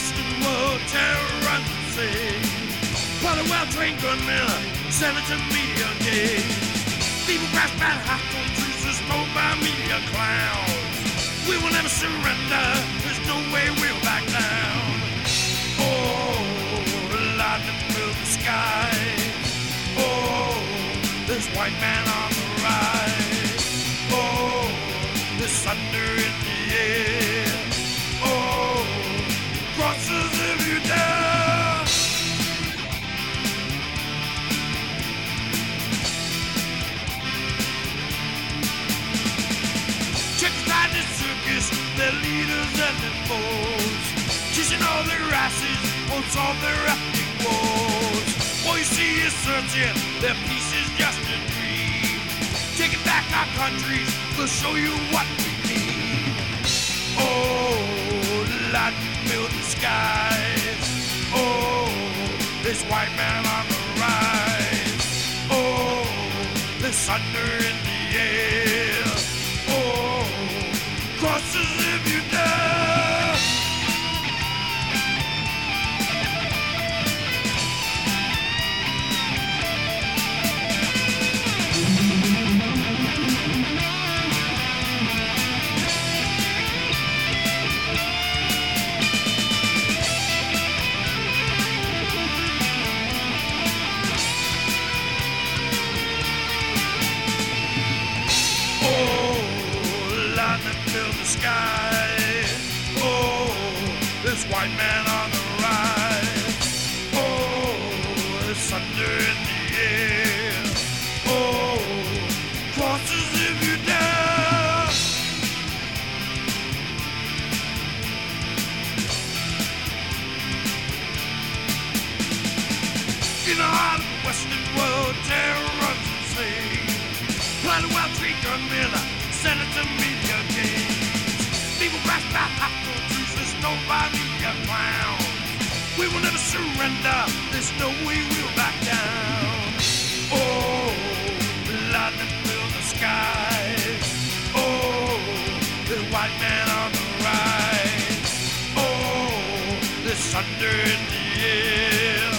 Western world, terror runs the sea. While a well-trained gunmen sell it to media again. People crash hot truths told by media clowns. We will never surrender. There's no way we'll back down. Oh, lightning fill the sky. Oh, this white man on the rise. Oh, there's thunder circus, their leaders and their foes. Kissing all their asses won't solve their ethnic woes. All you see is searching, their peace is just a dream. Taking back our countries, we'll show you what we mean. Oh, light fill the skies. Oh, this white man on the rise. Oh, there's thunder in the air. Sky. Oh, this white man on the rise. Oh, there's thunder in the air. Oh, crosses if you dare. In the heart of the Western world, terror runs insane. Plan a wild tree gunmen, senator media games. People grasp by there's no by. We will never surrender, there's no way we'll back down. Oh, lightning the sky. Oh, the white man on the rise. Oh, thunder in the air.